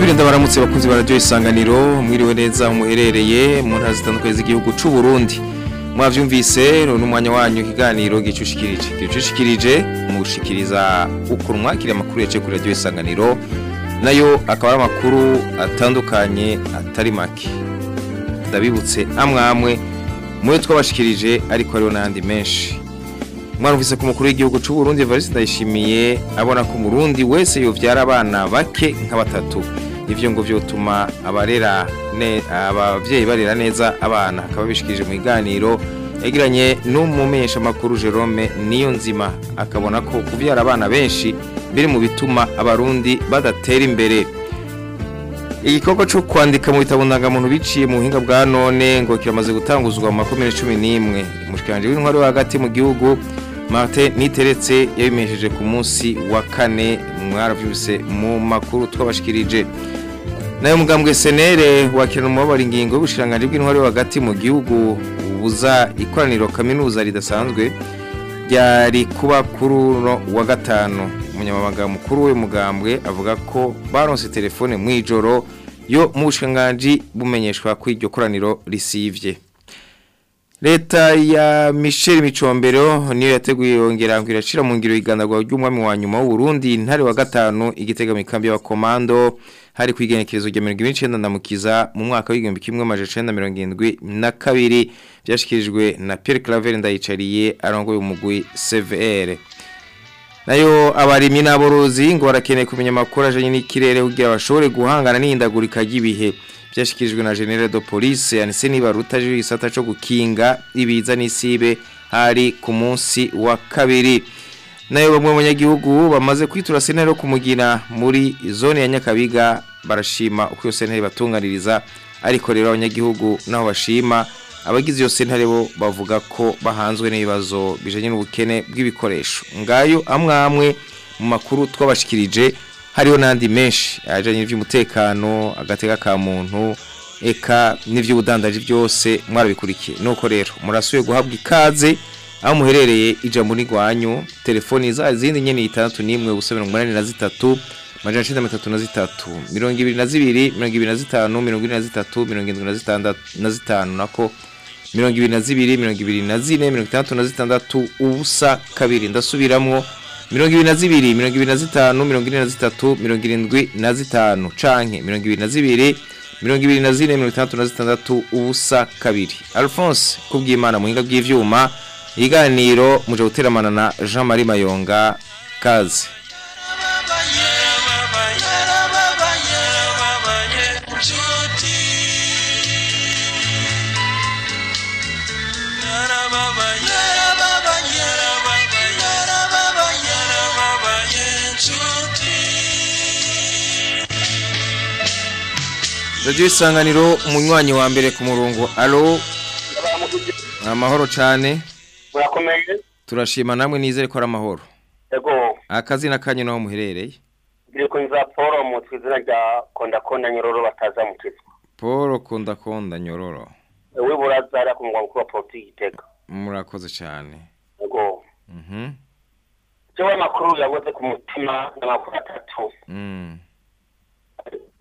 Subire ndabaramutse bakunzi ba radio isanganiro mwiriwe neza muherereye mu ntara zitandukanye z'igihugu c'u Burundi. Mwavyumvise no n'umwanya wanyu kiganiro gicushikirije. Gicushikirije mushikiriza ukunwa kiri amakuru yace kuri radio isanganiro na yo akaba ari amakuru atandukanye atari make. Ndabibutse amwamwe muyo twabashikirije ariko hariho n'andi menshi. Mwarumvise ku mukuru w'igihugu c'u Burundi Evariste Ndayishimiye abona ko Murundi wese yovyara abana bake nka batatu. Ivyo ngo vyotuma abarera ne abavyeyi barera neza abana. Akaba bishikirije mu iganiro yagiranye n'umumenyesha makuru Jerome niyo nzima akabona ko kuvyara abana benshi biri mu bituma abarundi badatera imbere. Igikorwa cyo kwandika mu bitabo ndangamuntu biciye mu buhinga bwa none ngo kiramaze gutanguzwa mu makomere cumi n'imwe. Umushikiranje w'intwari wo hagati mu gihugu Martin Niteretse yabimejeje ku munsi wa kane mwaravyuse mu makuru twabashikirije. Na yo mugambwe senere wakirana umubabaro ingingo y'ubushiranganje bw'intwari wo hagati mu gihugu ubuza ikoraniro kaminuza ridasanzwe ryari kuba kuri uno wa gatanu. Umunyamabanga mukuru we mugambwe avuga ko baronse telefone mu ijoro yo mu bushinganje bumenyeshwa ko iryo koraniro risivye. Leta ya Michel Micombero niyo yateguye yongera ngo irashira mu ngiro igandagwa ry'umwami wa nyuma w'u Burundi ntare wa gatanu igitega mikambi ya komando hari kwigenekerezo rya 19 ndamukiza mu mwaka w'igihumbi kimwe amajana 1972 byashikirijwe na Pierre Claver ndayicariye arongoye umugwi CVR na yo abarimyi n'aborozi ngo barakeneye kumenya amakuru ajanye n'ikirere kugira bashobore guhangana n'ihindagurika ry'ibihe. Byashikirijwe na General de Police Anise Nibaruta gisata cyo gukinga ibiza n'isibe hari ku munsi wa kabiri. Nayo bamwe mu banyagihugu bamaze kwitura sentare kumugina muri zone ya Nyakabiga barashima uko iyo sentare batunganiriza ariko rero abanyagihugu naho bashima abagize iyo sentare bo bavuga ko bahanzwe n'ibibazo bijanye n'ubukene bw'ibikoresho. Ngayo amwe amwe mu makuru twabashikirije hariho n'andi menshi ajanye n'ivy'umutekano agateka ka muntu eka n'ivy'ubudandaji byose mwarabikurikiye. Nuko rero murasuye guhabwa ikaze aho muherereye ijambo n'igwanyu telefoni za zindi nyene itandatu n'imwe ubusa mirongo umunani na zitatu majana icenda mirongo itatu na zitatu mirongo ibiri na zibiri mirongo ibiri na zitanu mirongo ine na zitatu mirongo indwi na zitandatu na zitanu nako. Mirongo ibiri na zibiri mirongo ibiri na zine mirongo itandatu na zitandatu ubusa kabiri ndasubiramwo mirongo ibiri na zibiri mirongo ibiri na zitanu mirongo ine na zitatu mirongo irindwi na zitanu canke. Mirongo ibiri na zibiri mirongo ibiri na zine mirongo itandatu na zitandatu ubusa kabiri. Alphonse kubw'imana muhinga bw'ivyuma iganiro muje guteramana na jean marie mayonga kaze radio isanganiro umunywanyi wa mbere ku murongo. Alo amahoro cane. Murakomeye. Turashima namwe nizere ko ari amahoro. Ego akazina kanyu naho muherereye? Biriko nza paul mu twizina rya kondakonda nyororo bataza mu kitwa paul kunda konda nyororo we burazara ku politiki gitega. Murakoze cyane ego mhm. Jewe amakuru yabuze ku mutima n'amakuru atatu. Mm.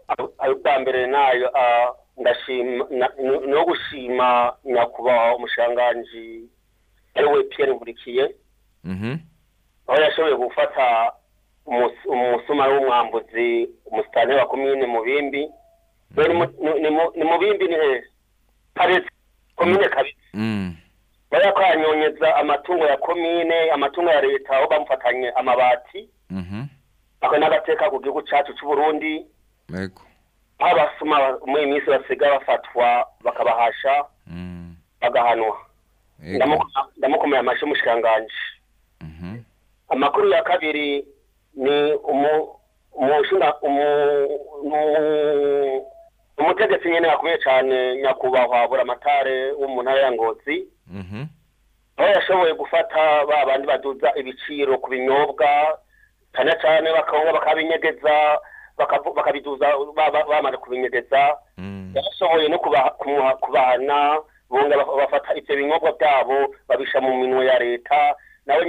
Ayo- bwa mbere na yo no gushima nyakubahwa umushanganji ari we pierre nkurikiye mhm aho yashoboye gufata umus- umusuma w'umwambuzi umusitani wa komine mubimbi ni mu- ni- ni mu- ni mubimbi ni kabezi. Komine kabezi. Mm. Bariya ko yanyonyeza amatungo ya komine amatungo ya leta aho bamufatanye amabati. Mhm ako n'agateka ku gihugu cacu c'uburundi. Ego aho abasuma muri iyi minsi basiga bafatwa bakabahasha mm. bagahanwa. Ndamukomeye amashi umushikiranganji mhm amakuru ya kabiri ni umutegetsi nyene yakomeye cane nyakubahwa buramatare wo mu ntara ya ngozi. Mhm. aho yashoboye gufata ba bandi baduza ibiciro ku binyobwa cyane cyane bakabona bakabinyegeza bakavu- bakabiduza ba- ba- bamaze kubinyegeza Mm. yarashoboye no kubahana bonga baf- bafata ivyo binyobwa byabo babisha mu minwe ya leta nawe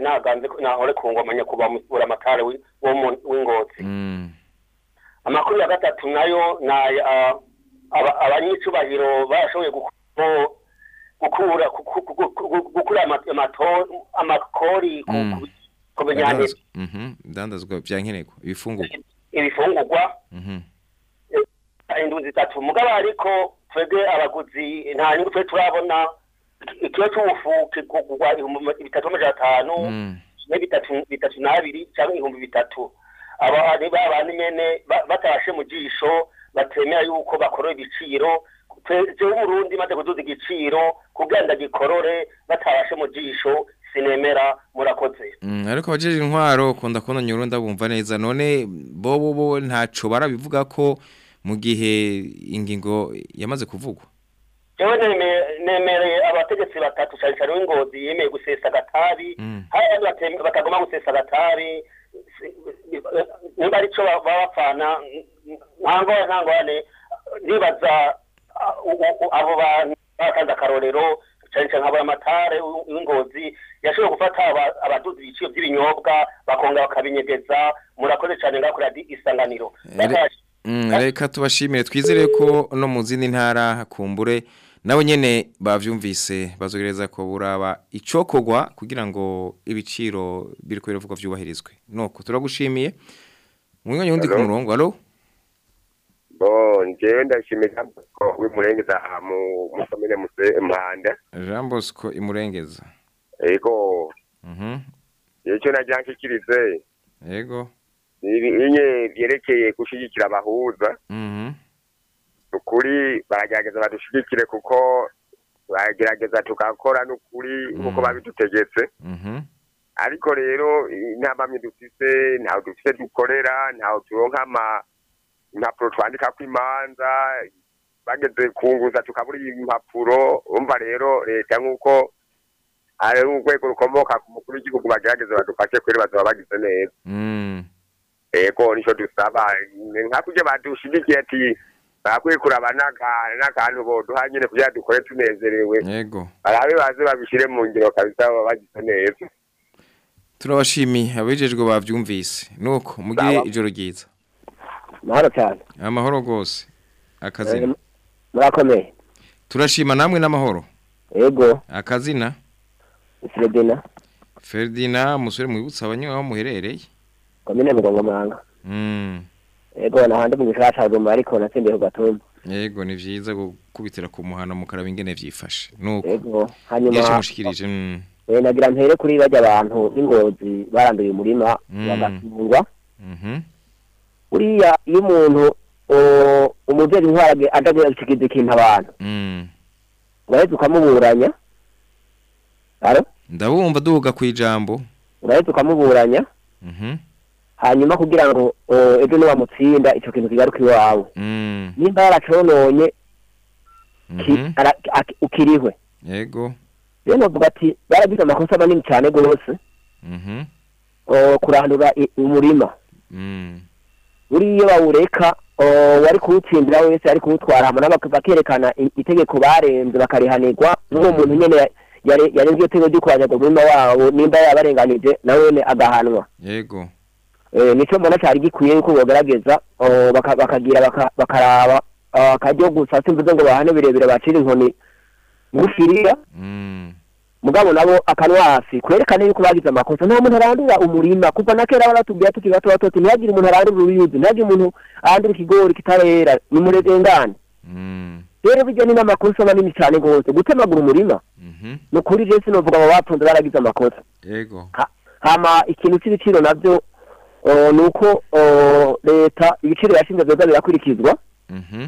naganze ko- nahore ku ngoma nyakubahwa buramatare wi- wo mu- w'ingozi Mm. amakuru ya gatatu na yo ni abanyicubahiro barashoboye guku- gukura guku- guku- guku- gukura amakori ku- Mm. binyampeke Ndandazwa- Mhm. Ndandazwa bya nkenerwa ibifungurwa. Ibifungurwa. Mhm. indwi zitatu. Mugabo ariko twebwe abaguzi nta nyungu twe turabona. Ikiro c'ubufu kigurwa ibihumbi bitatu n'amajana atanu ne bitatu n'abiri cyangwa ibihumbi bitatu. Aba ni ba bandi nyene ba- batashe mu jisho batemera yuko bakorora ibiciro jewe Burundi maze kuduza igiciro kugira ndagikorore batabashe mu jisho sinemera murakoze. Mm, ariko abajeje intwaro kunda kubona nyuro ndabumva neza. None bobo bo ntaco barabivuga ko mu gihe ingingo yamaze kuvugwa. Neme- nemereye abategetsi batatu cyane cyane w'ingozi yemeye gusesa agatabi Mm. batagomba gusesa agatabi niba arico ba- baba bapfana ntangora ntangorane nibaza abo bantu batanze akarorero cyane cyane nkabura amatare w'ingozi yashoboye gufata aba- abaduzi ibiciro by'ibinyobwa bakongera bakabinyegeza murakoze cyane radiyo isanganiro. Mm, reka tubashimire twizere ko no mu zindi ntara kumbure nabo nyene bavyumvise bazogereza ko buraba icokogwa kugira ngo ibiciro biriko biravugwa vyubahirizwe. Nuko turagushimiye mwanya wundi ku murongo. Allo njyewe ndashimira ko w'imurengeza mu mukomine muse mpanda Jean Bosco imurengeza ego. Mhm. Icyo najya nshikirize yego ibinye byerekeye gushyigikira abahuza. Mhm. Ukuri baragerageza badushigikire kuko baragerageza tugakora n'ukuri nk'uko Mm. babidutegetse. Mhm. Ariko rero intamamye dufise ntaho dufise dukorera ntaho turonka ama impapuro twandikako imanza bageze kunguza tukabura impapuro. Umva rero leta nk'uko ari urwego rukomoka ku mukuru w'igihugu bagerageze badufashe kweri bazaba bagize neza. Mm. Ego nico dusaba. Nka kurya badushigikiye ati bakwiye kuraba n'aka- n'akantu boduha nyene kugira dukore tunezerewe. Yego barabe baze babishire mu ngiro kabisa baba bagize neza. Turabashimiye abejejwe bavyumvise nuko mugire ijoro ryiza. Mahoro cyane. Amahoro gose akazina murakomeye. Turashima namwe n'amahoro. Yego. Akazina? Fredina Ferdinand musore mwibutsa abanywa aho muherereye? Komine mugongomanga mm yego nahandi mu Goma ariko natsindiye ku gatumba. Yego ni vyiza gukubitira ku muhana mukaraba ingene vyifashe. Nuko. Yego hanyuma mushikirije mm eh, nagira mpere kuri bajya abantu b'ingozi baranduye umurima bagatungwa mhm. Uriya iyo umuntu umuvyeyi intwarage aja gushikiriza ikintu abantu mm. Uraheza ukamuburanya ndabumva duga kwijambo uraheza ukamuburanya mhm. Hanyuma kugira ngo ejo niwamutsinda ico kintu kigaruka iwawe. Mm. Nimba yaracononye mhm. ukirihwe yego. Rero novuga ati baragize amakosa manini cyane rwose. Mhm. Kurandura umurima. Mm. Buriya bawureka o, wari kuwutsindira wese ari kuwutwara. Bakerekana itegeko barenze bakarihanirwa. N'uwo muntu nyene ya- yare- yarenze iyo tegeko ryo kubanyaga umurima wabo nimba yabarenganije nawene agahanwa. Yego. Eh, nico mbona cari gikwiye yuko baka- bakagira baka- bakaraba. Akaryo gusa simvuze ngo bahane birebire bacira inkoni. Ngufiriya mm. Mugabo nabo akanwasi. Kwerekana yuko bagize amakosa. Nta muntu arandura umurima. Kuva na kera baratubwira tukiri bato bato ntihagire umuntu arandura uruyuzi. Ntihagire umuntu arandura ikigori kitarera. Ni murezengane mm. Rero bijya ni n'amakosa manini cyane rwose. Gutemagura umurima mhm. ni ukuri je sinovuga abo bapfunze baragize amakosa. Hama ikintu c'ibiciro navyo o, ni uko leta ibiciro yashinze vyoza birakurikizwa mhm.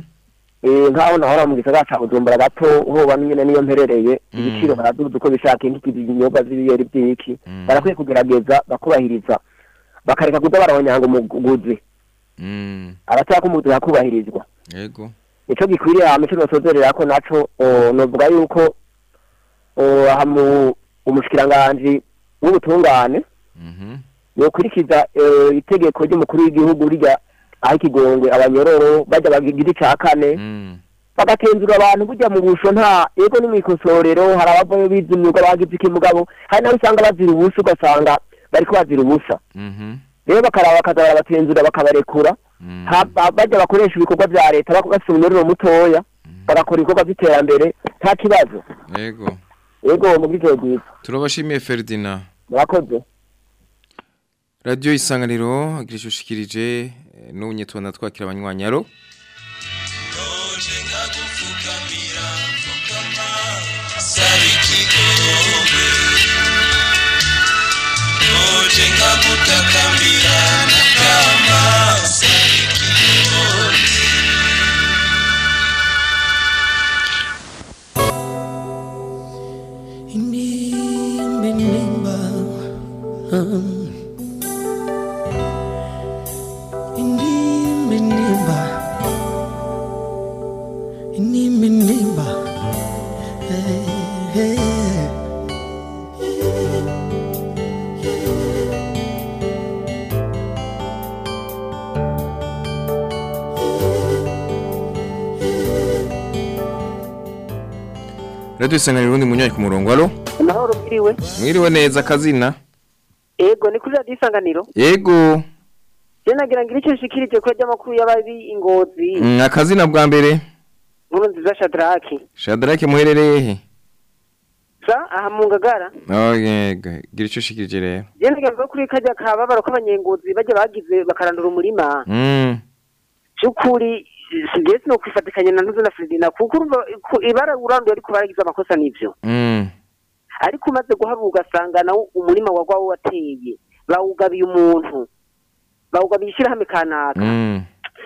Nk'aho nahora mu gisagara ca bujumbura gato hoba nyene niyo mperereye. Mm. ibiciro baraduza uko bishaka ibinyobwa vy'ibiyeri vy'iki Mm. barakwiye kugerageza bakubahiriza. Bakareka kuza barabanyanga umuguzi mm. Umuguzi hakubahirizwa yego. Nico gikwiriye hama ico nosozerera ko naco novuga yuko aha umushikiranganji w'ubutungane Mhm. yokurikiza eh, itegeko ry'umukuru w'igihugu rirya aho ikigongwe abanyororo bajya bagira ica kane Mm. bagatenzura abantu burya mu busho nta yego ni mw'ikosorero hari abavayo bize imyuga bagize iki mugabo hari n'abo usanga bazira ubusa ugasanga bariko bazira ubusa Mhm. rero bakaraba bakaza barabatenzura bakabarekura Mm. Bajya bakoresha ibikorwa vya leta bafise umunyororo mutoya bagakora ibikorwa vy'iterambere nta kibazo Yego. yego mu bw'ijoro bwiza Turabashimiye Ferdinand. murakoze Radio Isanganiro girishushikirije n'ubunye tubona twakira abanywanyi Um Radio Isanganiro undi munyanyi ku murongo alo. amahoro mwiriwe Mwiriwe neza kazina. ego ni kuri radiyo isanganiro Yego. je nagira ngira icyo nshikirije ko ry'amakuru y'abari ingozi Mm, akazina bwa mbere. nkuru nziza shadraki Shadrake muherereye he? sa aha mu ngagara Oh yego. Gira ico ushikirije rero. je nagira ngo kuri kajya kababaro k'abanyengozi bajya bagize bakarandura umurima Mm. by'ukuri sigiye sino kwifatikanya na ntuzo na Fredina kuko ibara uranduye ariko baragize amakosa n'ivyo Mm. ariko umaze guharura ugasanga nawo umurima wagwawo wateye bawugabiye umuntu bawugabiye ishyirahamwe kanaka Mm.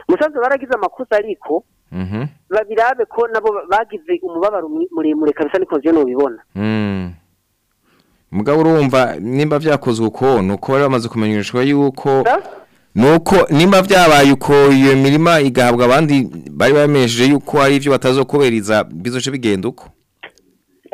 musanze baragize amakosa ariko Mhm. babirabe ko nabo bagize umubabaro muremure kabisa niko je nobibona Mm. Mugabo urumva nimba vyakozwe uko nuko bari bamaze kumenyeshwa yuko nuko nimba vyabaye uko iyo mirima igahabwa abandi bari bamenyesheje yuko ari ivyo batazokuberiza bizoce bigenda uko?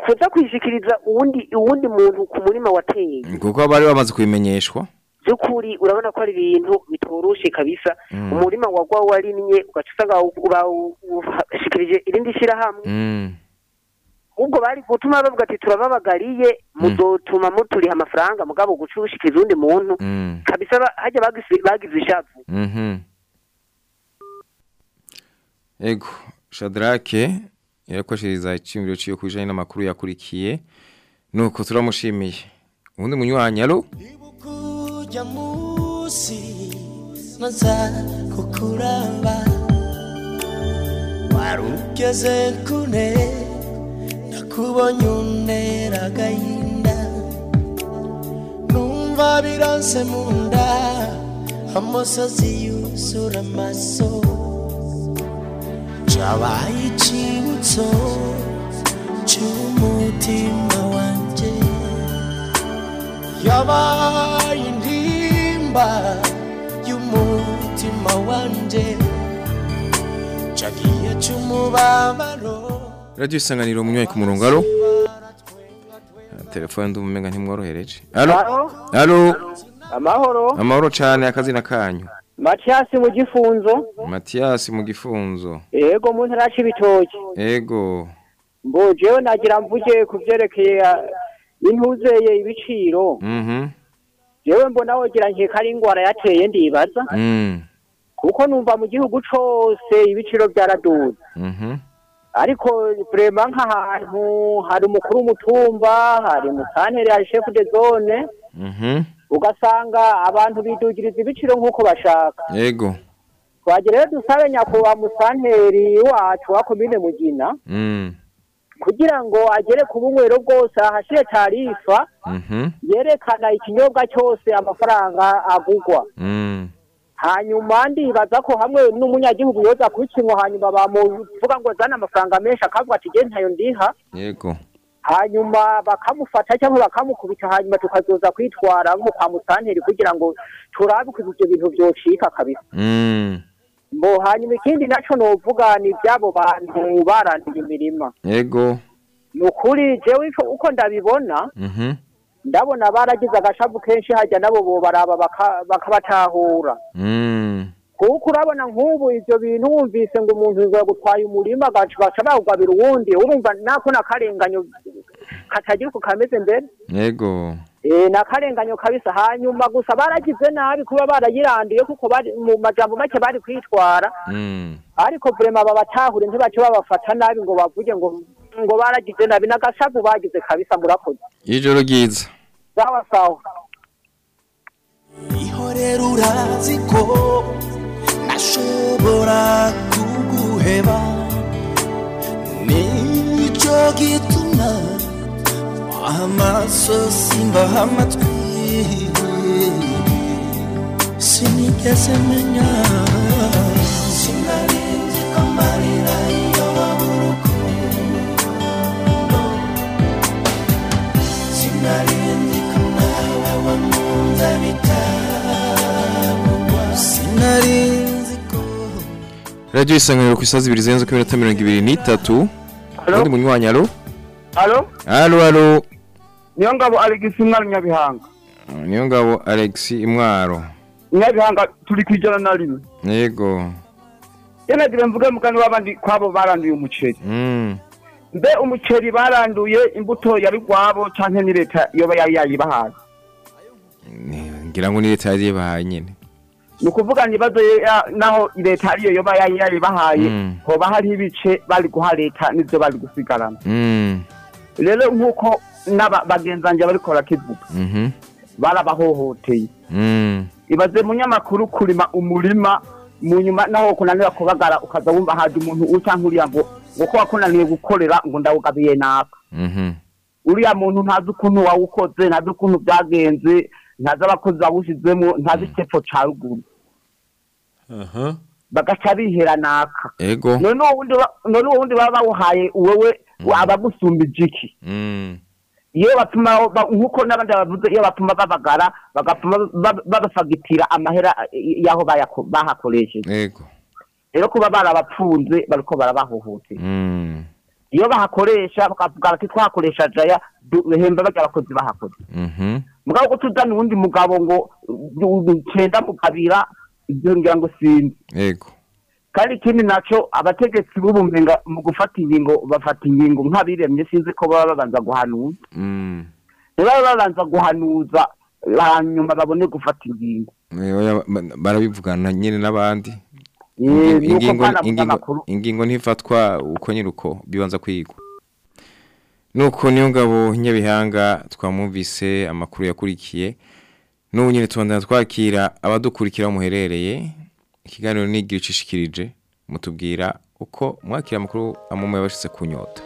Kuza kwishikiriza uwundi uwundi muntu ku murima wateye. Kuko bari bamaze kubimenyeshwa. By'ukuri urabona ko ari ibintu bitoroshe kabisa. Mm. umurima wagwa warimye ugaca usanga bawushikirije irindi shyirahamwe Mm. Ubwo bari gutuma bavuga ati turababagariye muzotuma muturiha amafaranga mugabo guca ushikiriza uwundi muntu Mm. kabisa hajya bagize ishavu Mhm. Ego, Shadrake yarakoshiriza icimiro ciyo kujanye n'amakuru yakurikiye. Nuko turamushimiye. Ubundi munywanyi alo? maza kukuraba wari ugeze kune nakubonye untera agahinda numva biranse mu nda amosozi yuzura amaso. Cabaye icibutso c'umutima wanje yabaye intimba y'umutima wanje cagiye c'umubabaro Radio Isanganiro munywanyi ku murongo alo? Telefone ndumumenga ntimworohereje. Alo? Alo? amahoro Amahoro cane akazina kanyu. matiyasi mu gifunzo Mathias mu gifunzo. yego mu ntara y'ibitoki Ego. mbo jewe nagira mvuge ku vyerekeye ah, intuzeye ibiciro Mhm. jewe mbona wogira nkeka ari ingwara yateye ndibaza Mm. kuko numva mu gihugu cose ibiciro vyaraduze Mhm. Ariko vrema nk'ahantu hari umukuru w'umutumba hari musantere hari chef de zone Mhm. ugasanga abantu bidugiriza ibiciro nk'uko bashaka Ego. twagira rero dusabe nyakubahwa musanteri wacu wa komine mugina Mm. kugira ngo agere ku bunywero bwose ahashire tarifa Mhm. yerekana ikinyobwa cyose amafaranga agugwa Mm. Hanyuma ndibaza ko hamwe n'umunyagihugu yoza kukinywa hanyuma bamuvuga ngo zana amafaranga menshi akavuga ati je ntayo ndiha. Yego. hanyuma bakamufata cyangwa bakamukubita hanyuma tukazoza kwitwara nko kwa musanteri kugira ngo turabe ko ibyo bintu byocika kabisa. Mm. mbo hanyuma ikindi naco novuga ni iby'abo bantu baranduye imirima. Yego. Ni ukuri jewe uko ndabibona mhm. Ndabona baragize agashavu kenshi hajya nabo bobaraba baka- bakabatahura. Mm kuko urabona nk'ubu ivyo bintu wumvise ngo umuntu ngo yagutwaye umurima gaca baca bawugabira uwundi. Urumva nako nakarenganyo katagira uko kameze mbere? Yego. Eh, nakarenganyo kabisa. Hanyuma gusa baragize nabi kuba barayiranduye kuko mu majambo make bari kwitwara. Mm ariko vrema babatahure ntibace babafata nabi ngo bavuge ngo ngo baragize nabi n'agashavu bagize kabisa murakoze ijoro ryiza. Sawa sawa. Ihorera urazi ko nashobora kuguheba. Nicyo gituma amaso simba amatwi. Sinigeze menya. Sinarinzi ko amarira radio isanganiro ku isazi ibiri zirenze ku minota mirongo ibiri n'itatu. Undi munywanyi alo Alo, alo alo niyo ngabo Alex Mwari Nyabihanga. niyo ngabo alex imwaro. Nyabihanga turi kwijana na rimwe. yego. Yena dire mvuge mugani w'abandi kwabo baranduye umuceri. mm. Mbe umuceri baranduye imbuto yari gwabo canke ni leta yoba yari yayibahaye. ngira ngo ni leta yari yabahaye nyene. Ni ukuvuga nibazo ya- naho leta ariyo yoba yayibahaye Mm. hoba hariho ibice bari guha leta n'ivyo bari gusigarana. mm. Rero nk'uko n'aba bagenzanje bariko barakivuga mhm barabahohoteye. mm. Ibaze munyamakuru kurima umurima mu nyuma naho kunanira kubagara ukaza wumva haje umuntu uca nk'uriya ngo ngo ko wakunaniye gukorera ngo ndawugabiye naka mhm uriya muntu ntazi ukuntu wawukoze ntazi ukuntu byagenze ntazi abakozi bawushizemo ntazi icepfo ca ruguru. Bagaca bihera naka. None wundi baba bawuhaye wewe abagusumbije iki? Mm. Iyo bapima ba- nk'uko n'abandi bavuze iyo bapima babagara bagapima ba- babafagitira amahera eh, y'aho bahakoresheje. Rero kuba barabapfunze bariko barabahohotera. Mm. Iyo bahakoresha bakavuga bati twahakoresha jaya duhemba barya abakozi bahakoze. Mhm. Mugabo ko tuzana uwundi mugabo ngo uh, cenda mugabira ivyo ngira ngo sinzi yego. Kandi ikindi naco abategetsi b'ubumenga mu gufata ingingo bafata ingingo nk'abiremye sinzi ko baba babanza guhanuza. Mm. Ntibaba babanza guhanuza hanyuma babone gufata ingingo. Barabivugana nyene n'abandi. Ingingo ntifatwa uko nyine uko bibanza kwigwa. Nuko niyo ngabo nyabihanga twamwumvise amakuru yakurikiye n'ubu nyine tubandana twakira abadukurikira muherereye ikiganiro nigira icishikirije mutubwira uko mwakira amakuru amwe yabashitse ku nyota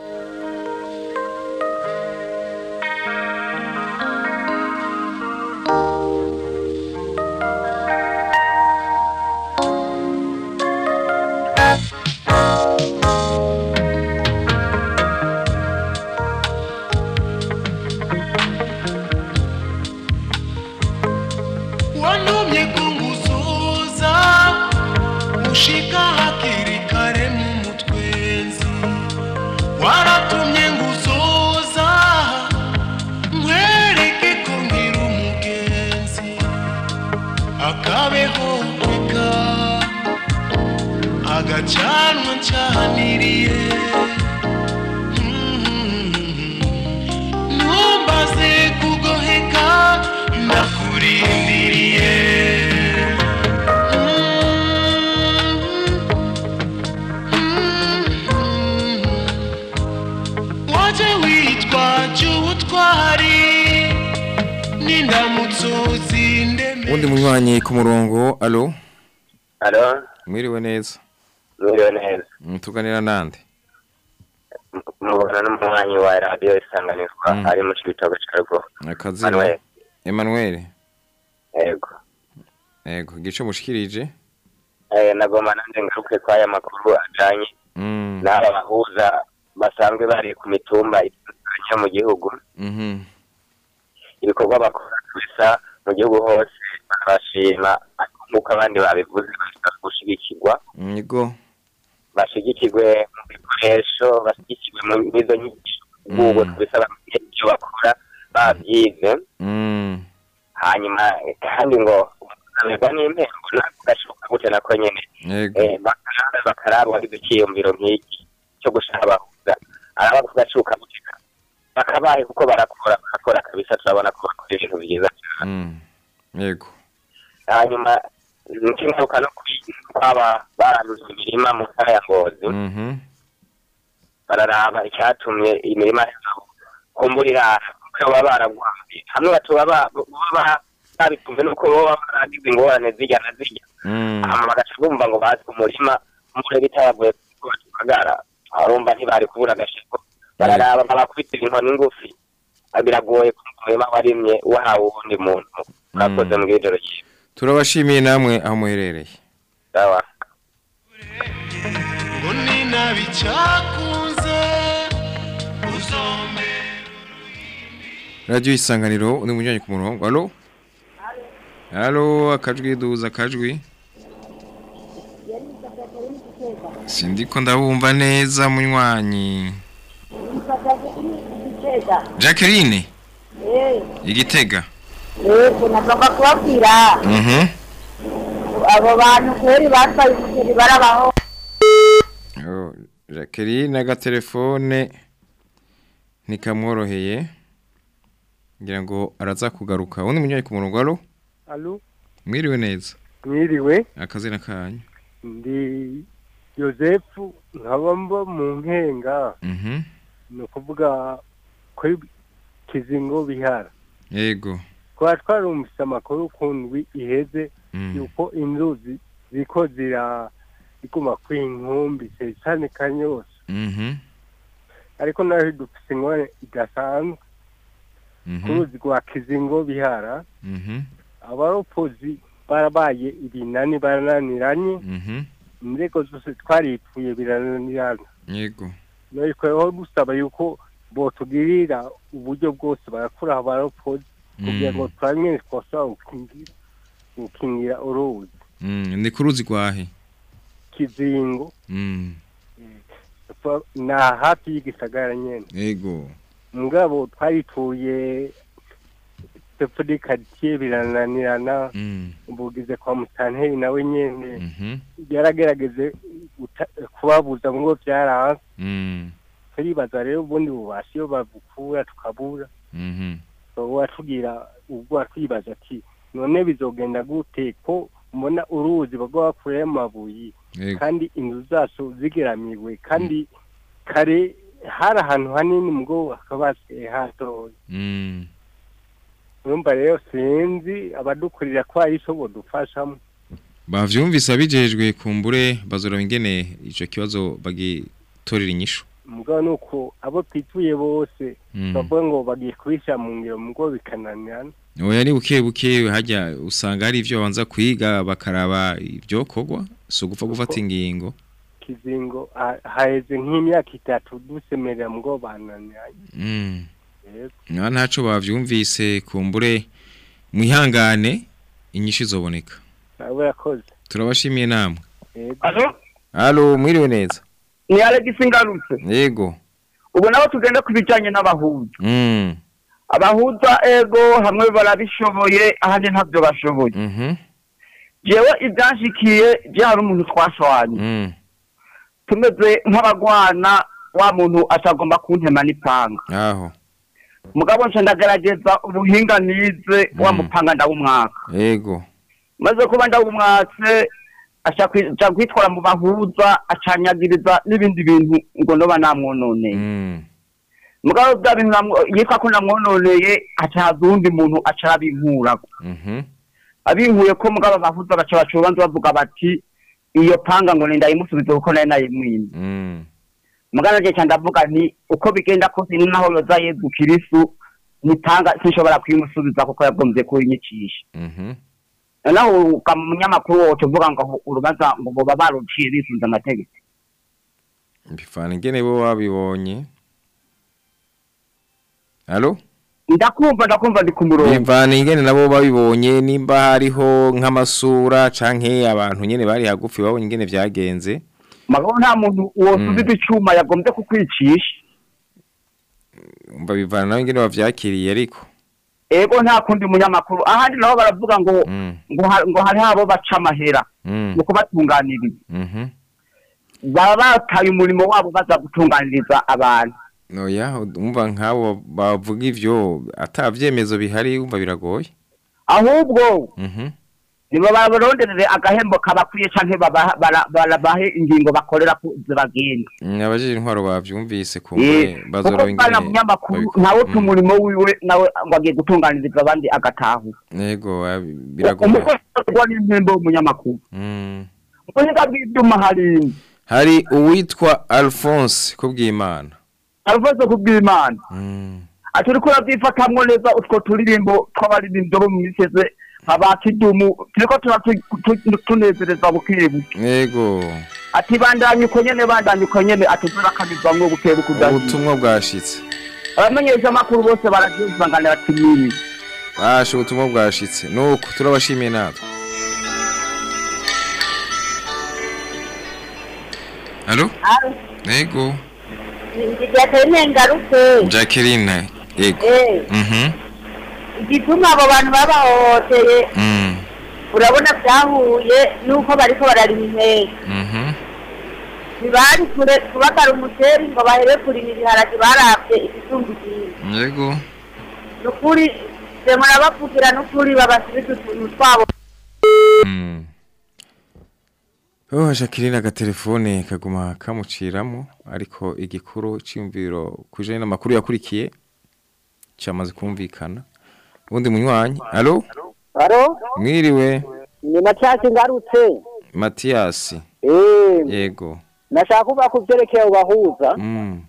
agacanwa ncaniriye. Ntumbaze kugoheka ndakurindiriye. Waje witwaje ubutwari n'indamutso zindeme undi munywanyi ku murongo. Alo Alo, mwiriwe neza. Mwiriwe neza. Tuganira nande Mubona n'umunywanyi wa radiyo isanganirwa Mm. ari mu cibitoke ca Rugo. akazina. Emmanuel Yego. yego igice mushikirije Eh, nagomba nanje ngaruke kwa aya makuru ajanye mm n'aba bahuza basanzwe bari ku mitumba itandukanye mu gihugu. mhm Ibikorwa bakora kabisa mu gihugu hose barabashima nk'uko abandi babivuze bashobora gushigikirwa Yego. Bashigikirwe mu bikoresho bashigikirwe mu izo nyigisho ubwo tubisaba ibyo bakora babyize Mm. hanyuma kandi ngo amerwa n'impembo nako gashoboka gute nako nyene. Eh, bakaraba bakaraba nk'iki cyo gushaka abahuza araba kugacuka gute bakabaye kuko barakora barakora kabisa turabona ko bakora ibintu byiza cyane Mm. Yego. hanyuma n'ikingaruka no kwaba baranduza imirima mu ntara ya ngozi? Mhm. bararaba icyatumye imirima yabo kumburira kuko baba baragwambiye hamwe batuba babitumve nuko baba baragize ingorane zijya na zijya Mm. hama bagaca bumva ngo bazi umurima umure bitabagoye kuko batugara arumva ntibari kubura agashego. Bararaba babakubitira inkoni ngufi. Biragoye ko umurima warimye wahawe uwundi muntu. Urakoze mu bw'ijoro ryiza Turabashimiye namwe aho muherereye. Radio isanganiro uri munyanya ku murongo. Allo? Allo akajwi duza akajwi. Sindiko ndabumva neza munywanyi. Jacqueline igitega. Yego nagomba kubabwira Mhm. abo bantu kweri batwaye umuceri barabaho. Oh, Jacqueline agatelefone ntikamworoheye ngira ngo araza kugaruka. Undi munyanya ku murongo allo Alo, mwiriwe neza? Mwiriwe, akazina kanyu? Ndi Yosefu nkaba mba mu nkenga, mhm ni ukuvuga kuri Kizingo Bihara. yego. Twari twarumvise amakuru ku ndwi iheze Mm. yuko inzuzi ziko zira ziguma kw'inkumbi cyane kanyose mhm ariko naho dufise ingorane idasanzwe. Ku mhm ruzi rwa Kizingo Bihara mhm abaropozi barabaye ibinani barananiranye. Inzego zose twaripfuye birananirana. Yego. Noneho dusaba yuko botugirira uburyo bwose barakura abaropozi kugira ngo turamenye twashobora gukingira uruzi. Mm, ni kuruzi rwahe kizingo. Mm, na hafi y'igisagara nyene. Yego. Mugabo twarituye tepfudi karitsiye birananirana Mm, ubugize kwa musanteri nawe nyene. Mhm yaragerageze kubabuza ngo byaranze mm, turibaza rero ubundi bubasha iyo babukura tukabura. Mhm watubwira ubwo watwibaza ati none bizogenda gute ko mbona uruzi bagwa bakurayo amabuye kandi inzu zacu zigeramiwe kandi kare hari ahantu hanini mugo hakaba hasigaye hatoya Mm, urumva rero sinzi abadukurira ko hari ico bodufashamo bavyumvise abijejwe kumbure bazora ingene ico kibazo bagitorera inyishu. Mugabo nuko abo twituye bose Mm. bavuga ngo bagiye kubishyira mu ngiro mugo bikananirana. Oya ni buke buke hajya usanga hari ivyo banza kwiga bakaraba ivyokorwa si ugupfa gufata ingingo? Kizingo ha- haheze nk'imyaka itatu dusemerera mugo bananiranye. Mm. Yego. na ntaco bavyumvise kumbure mwihangane inyishu izoboneka turabashimiye namwe. Alo? Allo mwiriwe neza. Ni Alex Ngarutse yego. Ubu nabo tugenda ku bijyanye n'abahuza mm. Abahuza ego hamwe barabishoboye ahandi ntabyo bashoboye. Mhm. Jewe ibyanshikiye je hari umuntu twashwanye mm. Tumeze nk'abagwana wa muntu atagomba kuntema n'ipanga. Aho. Mugabo nce ndagerageza ubuhinga nize wa mupanga ndawumwaka. Yego. Maze kuba ndawumwatse aca kwitwara mu bahuza acanyagiriza n'ibindi bintu ngo ndoba namwononeye. Mm. Mugabo bya bintu yitwa ko namwononeye aca haza uwundi muntu aca arabinkurako mhm abinkuye ko mugabo abahuza baca baca urubanza bavuga bati iyo panga ngo nindayimusubize kuko na yo nayimwimye. Mm. Mugana je ndavuga nti uko bigenda kose ni naho yoza yezu kirisu nitanga sinshobora kuyimusubiza kuko yagombye kunyicisha. Mhm naho uka mu munyamakuru wote uvuga ngo urubanza ngo boba baruciye bisunze amategeko bifana ingene bo wabibonye Allo ndakumva ndakumva ndi ku murongo bivana ingene nabo babibonye nimba hariho nk'amasura canke abantu nyene bari hagufi babonye ingene vyagenze magabo nta muntu wosubiza icuma yagombye kukwicisha umva bivana nawe ingene bavyakiriye ariko. Ego nta kundi munyamakuru ahandi nabo baravuga ngo ngo ha- ngo hari abo baca amahera Mm. mu kubatunganiriza Mhm. baba bataye umurimo wabo baza gutunganiriza abantu umva nk'abo bavuga ivyo ata vyemezo bihari umva biragoye ahubwo Mhm. Nibo baronderere agahembo kabakwiye canke barabahe ingingo bakorera ku zibagenda Mm, abajije intwaro bavyumvise Eh, kumbe kuko bazoroba ingene munyamakuru babikora. ntawe Mm. uta umurimo wiwe nawe ngo agiye gutunganiriza abandi agatahura Yego biragoye umukozi wa n'impembo w'umunyamakuru Mm. ubuhinga bw'ivyuma hari hari uwitwa Alphonse kubw'Imana aravuze kubw'imana Mm. ati uriko uravyifatamwo neza utwo turirimbo tw'abaririmbyi bo mu miseze abakidumu turiko turatu- tu- tunezereza bukebuke Yego. Ati bandanye uko nyene bandanye uko nyene ati turakanizwamwo bukebuke udahiye ubutumwa bwashitse. Abamenyesha amakuru bose baravyumvanganira ati nini? Bashe ubutumwa bwashitse. Nuko turabashimiye natwe. Allo Yego. Ngigatene ngarutse. Jacqueline. Yego. Eh, Mhm. Igituma abo bantu babahohoteye Mm urabona byahuye nuko bariko bararima impeke. Mhm Ntibari kure kubagara umuceri ngo bahere kurima ibiharage baravye igisumba ikindi. Yego Ni ukuri murabavugira n'ukuri babasubize utuntu twabo. Mm Oh Jacqueline agatelefone kaguma kamuciramo ariko igikuru cyumviro kujanye n'amakuru yakurikiye cyamaze kumvikana ubundi munywanyi. Allo Aro, mwiriwe? Ni Mathias ngarutse. Mathias Eh, yego. Nashaka kuvuga ku byerekeye abahuza. mm.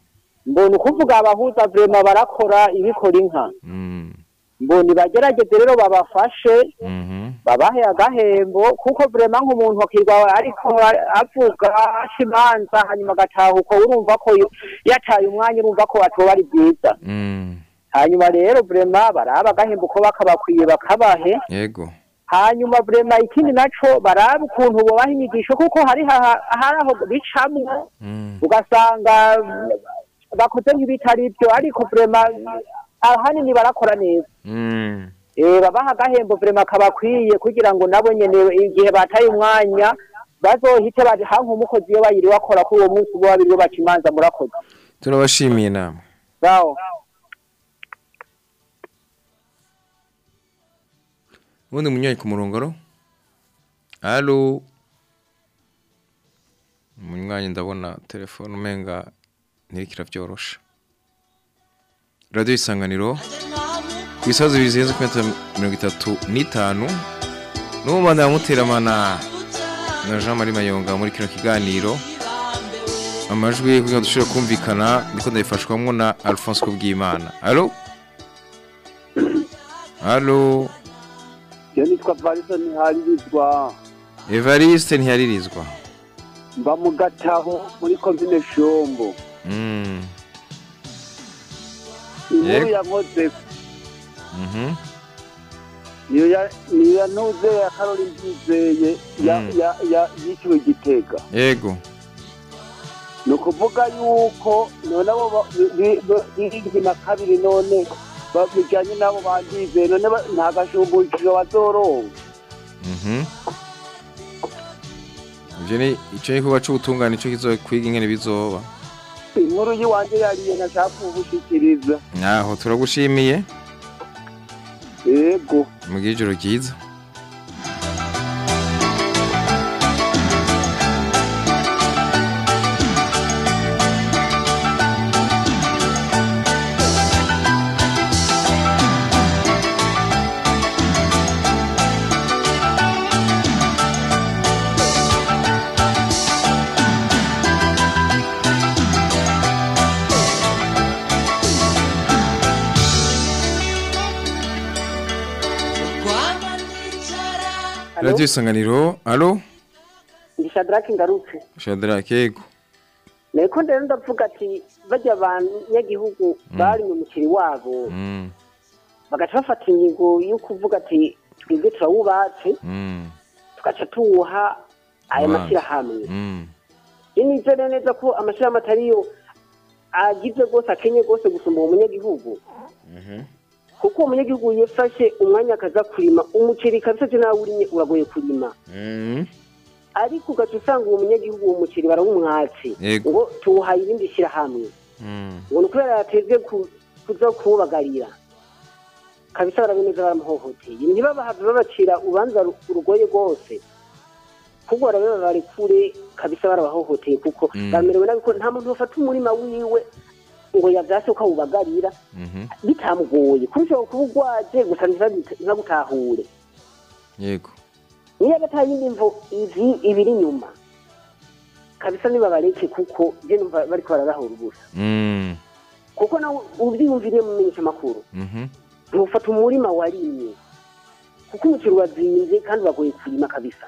Mbona ukuvuga abahuza vrema barakora ibikora inka. mm. Mbona bagerageze rero babafashe, mhm babahe agahembo kuko vrema nk'umuntu akirwa ariko avuga ashimanza hanyuma agatahuka urumva ko yataye umwanya urumva ko atoba ari byiza. Hanyuma rero vrema baraba agahembo ko bakabakwiye bakabahe. yego. Hanyuma vrema ikindi naco barabe ukuntu bobaha inyigisho kuko hari ha- hari aho bicamwo mm. Ugasanga bakoze nk'ibitari byo ariko vrema ahanini barakora neza. Mm. Eh babaha agahembo vrema kabakwiye kugira ngo nabo nyene igihe bataye umwanya bazohite baha nk'umukozi iyo bayiri wakora kuri uwo munsi uba babiri baca imanza murakoze. Turabashimiye namwe ubundi munywanyi ku murongoro allo munywanyi ndabona telefone umenga ntirikira byorosha radiyo isanganiro. Ku isazi bibiri zirenze kuri mirongo itatu n'itanu n'umubanda yamuteramana na jean marie mayonga muri kino kiganiro amajwi kugira ngo dushobore kumvikana ndiko ndabifashwamo na alphonse kubwimana allo allo iyo nitwa varisa ntiharirizwa evariste ntiyaririzwa mba mu gatabo muri komine shombo Mm. inkuru Yego. yankoze Mhm. niyo ya- yantuze ya karori ya- Mm. ya- ya- yiciwe igitega Yego. ni ukuvuga yuko none abo birindwi na kabiri none ba- bijyanye n'abo bandizeye none ba- nta gashumbukiro bazoronka Mhm. Ivyo ni ni kuba c'ubutungane ico kizokwiga ingene bizoba. inkuru y'iwanje yariye nashaka kubushikiriza Naho turagushimiye. yego Mugira ijoro ryiza. Radio Isanganiro. Allo? ndi shadaraki ngarutse Shadrack yego. niko rero ndavuga ati bajya abantu nyagihugu bari mu mukiri wabo Mm. bagaca bafata ingingo yo kuvuga ati twebwe turawubatse Mm. tugaca tuwuha Abandi. mashyirahamwe Mm. nizere neza ko amashyirahamwe atariyo agize rwose akenye rwose gusumba uwo munyagihugu kuko uwo munyagihugu yafashe umwanya akaza kurima umuceri kabisa nawe urimye uragoye kurima. Mm. ariko ugaca usanga uwo munyagihugu uwo muceri barawumwatse ngo tuwuhaye irindi shyirahamwe. Mm. ngo ni ukubera yateze ku- kuza kuwubagarira. Kabisa barabineza baramuhohoteye. Ntibabahave babacira urubanza ru- rugoye rwose. Kuko barabe barekure kabisa barabahohoteye kuko Mm. bamerewe nabi ko nta muntu bafata umurima wiwe. Ngo yavyase ko awubagarira Mhm. bitamugoye kuko ushobora kuba ugwaje gusa ntibagutahure Yego. niyo agataha yindi mvo ivi ibiri inyuma kabisa nibabareke kuko je numva bariko bararahura ubusa Mm. kuko nawe uvyiyumviriye mu menyeshamakuru Mhm. ntufata umurima warimye kuko umuceri urazinze kandi uragoye kurima kabisa.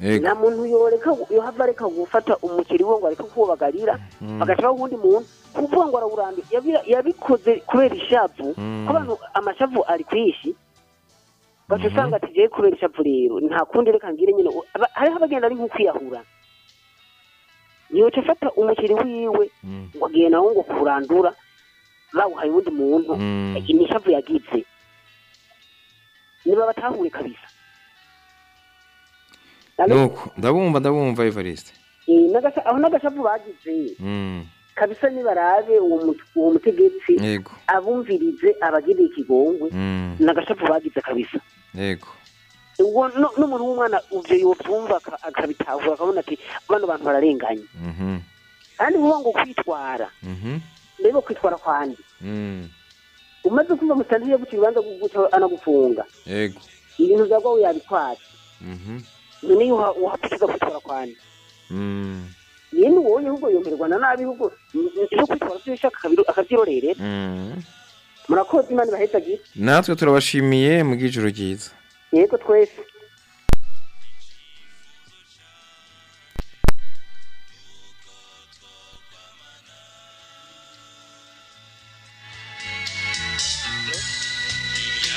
Nta muntu yoreka yohava areka gufata umuceri we ngo areke kuwubagarira Mm. bagaca uwundi muntu kuvuga ngo arawurambiye Yabi- yabikoze kubera ishavu Mm. ko abantu amashavu ari kwishi baca usanga ati jewe kubera ishavu rero nta kundi reka ngire nyine. Hariho abagenda ari nk'ukwiyahura yoca afata umuceri wiwe ngo agiye nawo ngo kurandura bawuhaye uwundi muntu. Mm. ni ishavu yagize. Niba batahuye kabisa. Nuko ndabumva ndabumva Evariste. Eh, aho n'agashavu bagize Mm. kabisa nibarabe uwo mu- uwo mutegetsi abumvirize abagiriye ikigongwe Mm. n'agashavu bagize kabisa Yego. n'umuntu w'umwana yovyumva aka- akabitahura akabona ati bano bantu bararenganye Mhm. kandi vuba ngo kwitwara Mhm. mbere kwitwara kwandi Mm. umaze kumva musantiri yaguca urubanza guca anagufunga Yego. ibintu vyagwawe yabitwara Mhm. none iyo uha- uhapfuza kwitwara kwandi Mm. yene ubonye ahubwo yomerwa na nabi ahubwo no kwitwara vyo bishaka akabiru- akavyirorerera Mm. murakoze imana ibahezagire Natwe turabashimiye mu gijoro ryiza. yego twese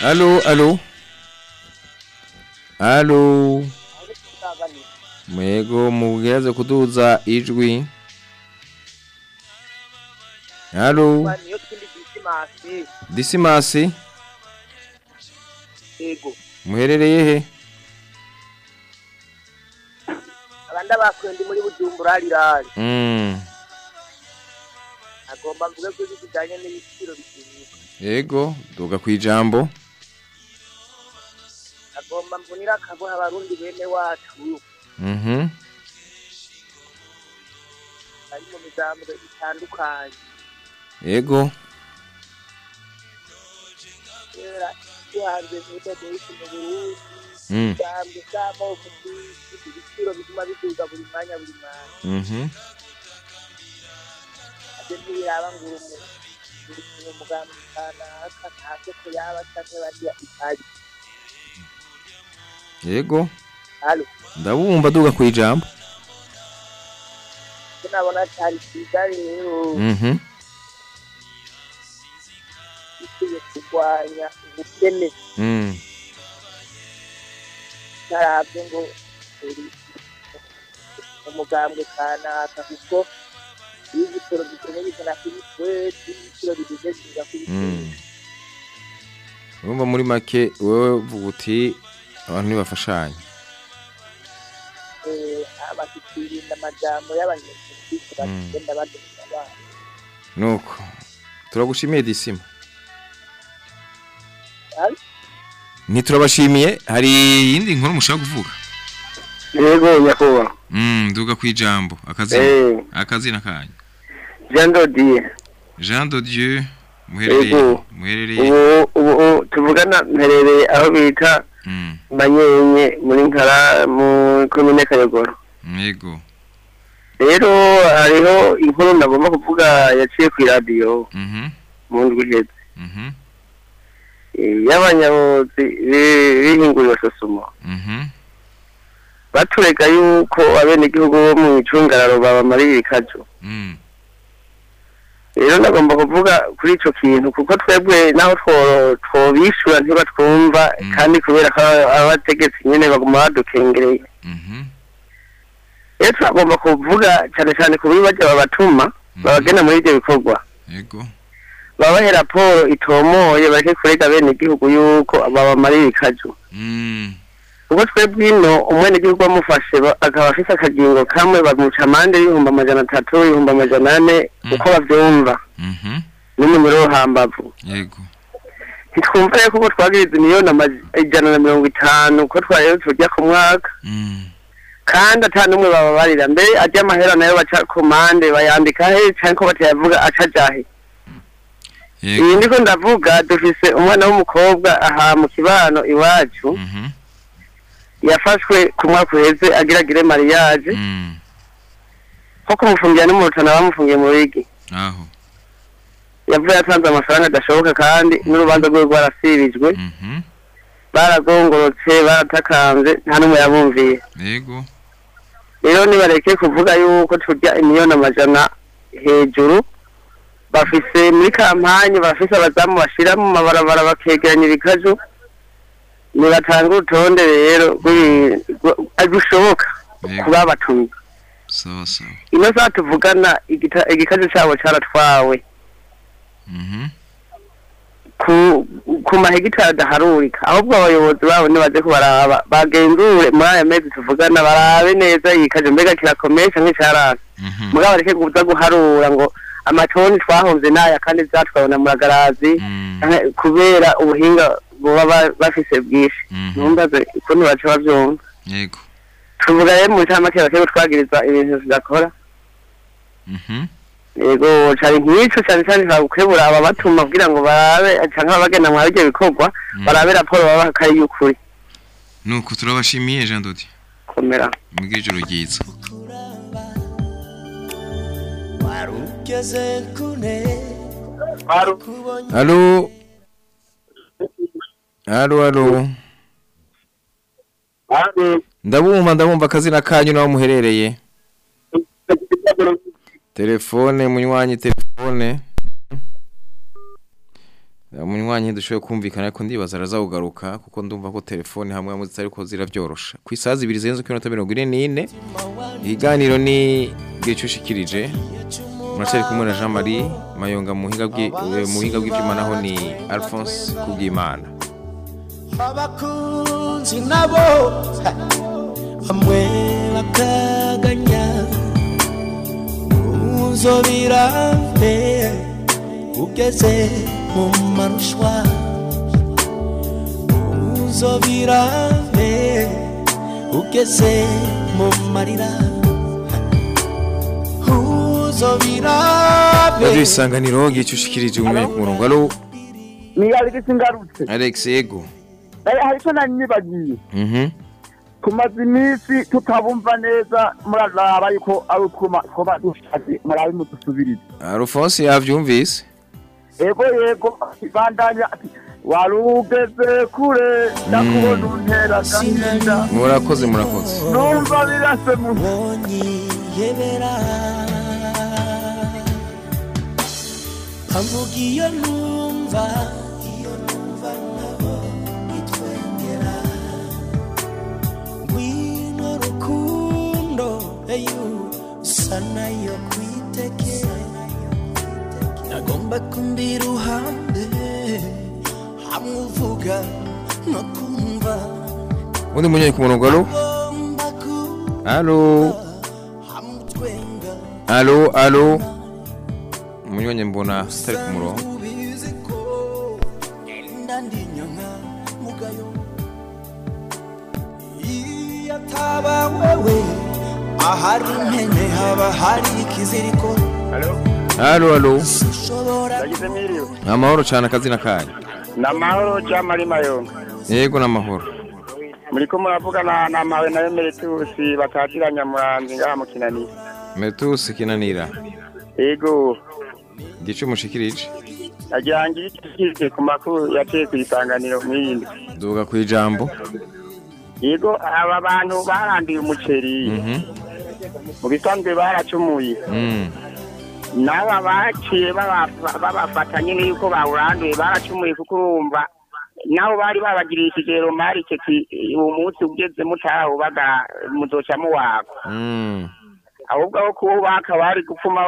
Allo, allo. Allo. Mwego mugereze kuduza ijwi. Kindi disimasi muherereye he? abandi abakwenda muri bujumbura rirari Mm. agomba mvuge ko bijyanye n'ibiciro bisinyuka Yego, duga kwijambo. agomba mbonera akaguha abarundi bene wacu Bari mu migambwe itandukanye Yego. kera n'udodoyisi mu burundi Mm. imigambwe z'amoko ibiciro biguma biduga buri mwanya buri mwanya Mhm. ate ntibiraba ngo uri umugambi kanaka nta soko yaba canke bariya itari Yego. Ndabumva duga kwijambo. ko nabona cyari rero Mhm. ikwiye kurwanya ubukene ntarabye ngo uri umugambwe kanaka kuko iyo igitoro gikeneye ijana kuri twese ibiciro bigize biza kuri Mm. Urumva muri make vuga uti abantu ntibafashanya. Abakitirinda amajambo y'abanyepolitiki bagenda baduza abana Nuko turagushimiye Disima. Ntiturabashimiye hari yindi nkuru mushaka kuvuga. yego nyakubahwa Mm, duga kwijambo. Akazi. Eh. Akazina kanyu. jean dodiye Jean de Dieu muherereye ubu tuvugana mperereye aho bita manyenye muri nkara mu komine kayogoro yego. rero hariho inkuru nagomba kuvuga yaciye ku iradiyo Mhm. mu ndwi iheze Mhm. Eh, y'abanyabuzi bi- b'ihinguriro sosumo Mhm. baturega yuko abenegihugu bo mu icungararo babamarira ikajo Mm. Rero nagomba kuvuga ku kuri ico kintu kuko twebwe naho two- twobishura ntibatwumva kandi kubera ko abategetsi nyene baguma badukengereye. Rero turagomba kuvuga cyane cyane ku bibazo babatuma babagena muri ibyo bikorwa. Babahe raporo itomoye bareke kurega bene igihugu yuko babamarira ikaju kuko twebwe ino umwenegihugu bamufashe ba- akaba afise akagingo kamwe bamuca amande y'ibihumbi amajana atatu ibihumbi amajana ane uko bavyumva. N'umunyoro wo hambavu yego. Ntitwumva rero kuko twagiriza miliyoni ijana na mirongo itanu ko twarero turya ku mwaka. Kandi ata n'umwe bababarira. Mbere arya amahera na yo baca ku mande bayandika he canke ko batayavuga aca jahe iyi ndiko ndavuga dufise umwana w'umukobwa aha mu kibano iwacu. Yafashwe ku mwaka uheze agiragire mariage. Nko kumufungira no mu rutana bamufungiye mu bigi. Yavuye yatanze amafaranga adashoboka kandi n'urubanza rwe rwarasibijwe. Baragongorotse baratakanze nta n'umwe yabumviye. Yego. Rero nibareke kuvuga yuko turya imiliyoni amajana hejuru bafise muri kampanye barafise abazamu bashira mu mabarabara bakegeranya ibikaju nibatanga urutonde rero rw'ibi- rw- rushoboka ku babatumye sawa sawa. Ino saha tuvugana igita- igikaju cabo caratwawe ku mahegitari adaharurika ahubwo abayobozi babo nibaze kubaraba. Bagenzure muri aya mezi tuvugana barabe neza yikaje mbega kirakomeye canke carasi mugabo bareke kuza guharura ngo amatoni twahomvye naya kandi zatwawe na muragarazi. Canke kubera ubuhinga boba ba- bafise bwinshi. Numbaze ukuntu baca bavyumva. Yego. Tuvuga rero mu ncamake bareke gutwagiriza ibintu tudakora. Yego cari nk'ico cane cane bagukebura aba batuma kugira ngo barabe canke abagenda mwa bivyo bikorwa barabe raporo baba kari y'ukuri. Nuko turabashimiye Jean Dodi. Komera. Mugire ijoro ryiza. Warugeze Halo halo Ndabumva ndabumva akazina kanyu naho muherereye. Telefone munywanyi telefone. Munywanyi dushoboye kumvikana ariko ndibaza araza kugaruka kuko ndumva ko telefone hamwe hamwe zitari ko ziravyorosha ku isaha zibiri zirenze ku minota mirongo ine n'ine ikiganiro ni gicushikirije muracari kumwe na Jean Marie Mayonga mu buhinga bw'i- eh, bw'ivyuma naho ni Alphonse Kubwimana. Abakunzi nabo. Bamwe bakaganya uzobirame ugeze mu marushwa uzobirame ugeze mu marira. Radio Isanganiro gicushikirije umwe ku murongo alo singarutse Alex Ego Eh, hari icyo Mhm tumaze iminsi tutabumva neza muraraba yuko ari utwuma twaba dushaje murabe mudusubirize Alphonse yavyumvise ego yego bandanya ati wari ugeze kure ndakubona untera gahinda murakoze murakoze. Numva birase mu yebera. Iyo numva. Rukundo eyu usa na yo kwiteke. Nagomba kumbira uruhande hamwe uvuga no kumva. Undi munyanyi ku murongo alo alo alo alo umunywanyi mbona atari ku murongo. Iyo ataba wewe. Ahari impene haba hari ikiziriko alo alo ushobora Yagize miriwe. amahoro cyane akazina kanyu Namahoro cyamari mayonga. yego n'amahoro Muriko muravugana na mawe na Emeritusi batazira nyamuranzi ngaha mu kinanira. metusi kinanira Ego, gice mushikirije nagira ngo ikikije ku makuru yaciye ku isanganiro mwirinde. duga ku ijambo Ego, aba bantu barandiye umuceri. mu bitonde baracumuye n'aba baciye babafatanye n'uko bawuranduye baracumuye kuko urumva naho bari babagiriye ikigero marike uwo munsi ugeze mutawubaga muzoca muwako ahubwo aho kuwubaka bari gupfuma